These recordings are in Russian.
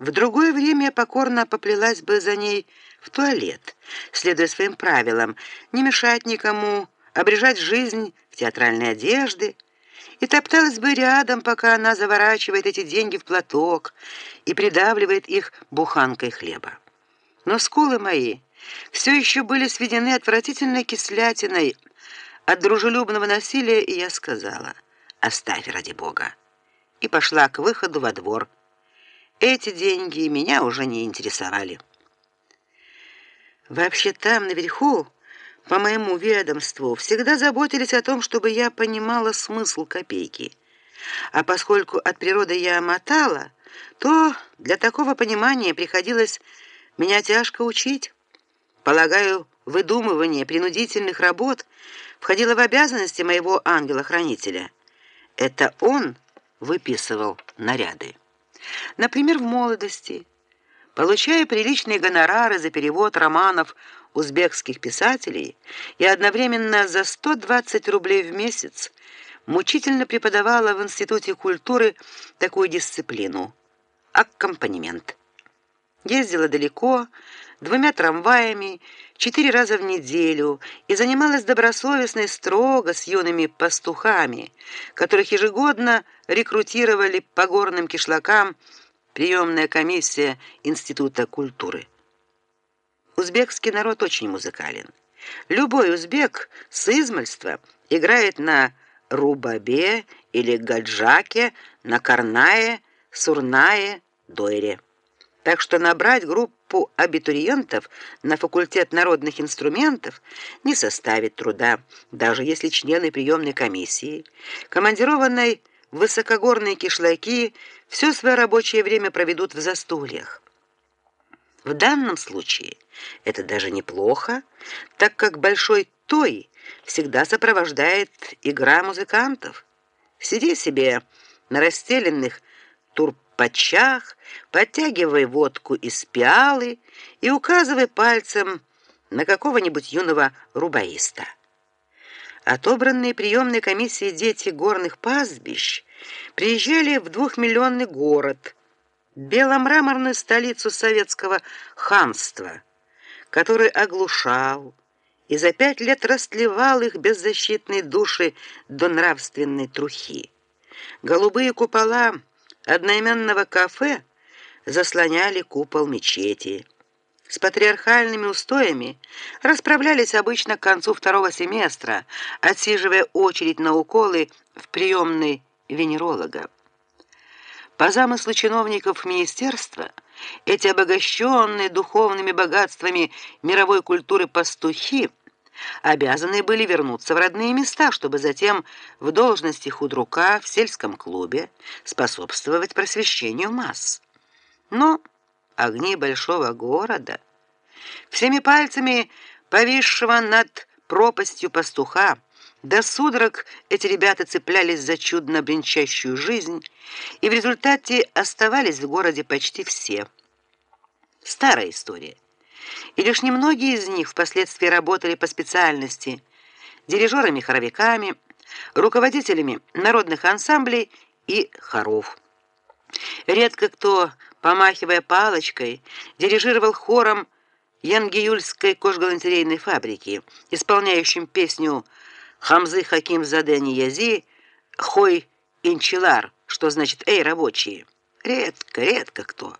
В другое время я покорно поплелась бы за ней в туалет, следуя своим правилам, не мешать никому, обрежать жизнь в театральной одежде, и топталась бы рядом, пока она заворачивает эти деньги в платок и придавливает их буханкой хлеба. Но скулы мои все еще были сведены отвратительной кислятиной от дружелюбного насилия, и я сказала: "Оставь ради бога". И пошла к выходу во двор. Эти деньги меня уже не интересовали. Вообще там наверху, по моему ведомству, всегда заботились о том, чтобы я понимала смысл копейки. А поскольку от природы я мотала, то для такого понимания приходилось меня тяжко учить. Полагаю, выдумывание принудительных работ входило в обязанности моего ангела-хранителя. Это он выписывал наряды. Например, в молодости, получая приличные гонорары за перевод романов узбекских писателей и одновременно за 120 рублей в месяц, мучительно преподавала в институте культуры такую дисциплину аккомпанемент. Ездила далеко, двумя трамваями, четыре раза в неделю и занималась добросовестно и строго с юными пастухами, которых ежегодно рекрутировали по горным кишлакам приемная комиссия Института культуры. Узбекский народ очень музыкален. Любой узбек с измальства играет на рубабе или гаджаке, на карнае, сурнае, дойре. Так что набрать группу абитуриентов на факультет народных инструментов не составит труда, даже если члены приемной комиссии, командированной в высокогорные кишлаки, все свое рабочее время проведут в застольях. В данном случае это даже неплохо, так как большой той всегда сопровождает игра музыкантов. Сиди себе на расстеленных турпачах, подтягивай водку из пиалы и указывай пальцем на какого-нибудь юного рубаиста. Отобранные приемной комиссией дети горных пастбищ приезжали в двухмиллионный город, беломраморную столицу советского ханства, который оглушал и за пять лет растлевал их беззащитные души до нравственной трухи. Голубые купола одноименного кафе заслоняли купол мечети. С патриархальными устоями расправлялись обычно к концу второго семестра, отсиживая очередь на уколы в приемной венеролога. По замыслу чиновников министерства, эти обогащенные духовными богатствами мировой культуры пастухи обязаны были вернуться в родные места, чтобы затем в должности худрука в сельском клубе способствовать просвещению масс. Но огни большого города, всеми пальцами повисшего над пропастью пастуха, до судорог эти ребята цеплялись за чудно бренчащую жизнь, и в результате оставались в городе почти все. Старая история и лишь немногие из них впоследствии работали по специальности дирижерами-хоровиками, руководителями народных ансамблей и хоров. Редко кто, помахивая палочкой, дирижировал хором Янгиюльской кожгалантерейной фабрики, исполняющим песню Хамзы Хаким Задени Язи Хой Инчилар, что значит «Эй, рабочие». Редко, редко кто.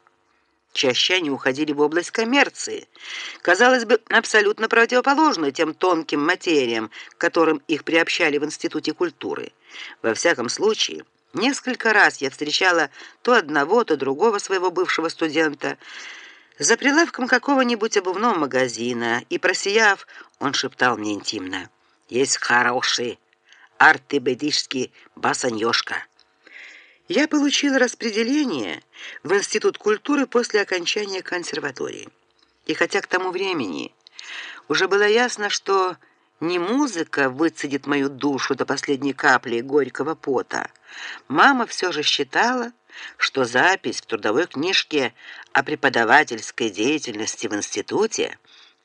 Чаще они уходили в область коммерции, казалось бы, абсолютно противоположную тем тонким материям, к которым их приобщали в институте культуры. Во всяком случае, несколько раз я встречала то одного, то другого своего бывшего студента. За прилавком какого-нибудь обувного магазина, и просияв, он шептал мне интимно: "Есть хороший артебедишский басаньёшка" я получил распределение в Институт культуры после окончания консерватории. И хотя к тому времени уже было ясно, что не музыка выцедит мою душу до последней капли горького пота, мама все же считала, что запись в трудовой книжке о преподавательской деятельности в институте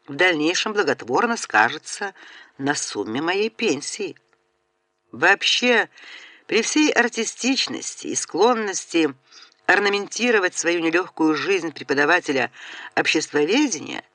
в дальнейшем благотворно скажется на сумме моей пенсии. Вообще, при всей артистичности и склонности орнаментировать свою нелегкую жизнь преподавателя обществоведения –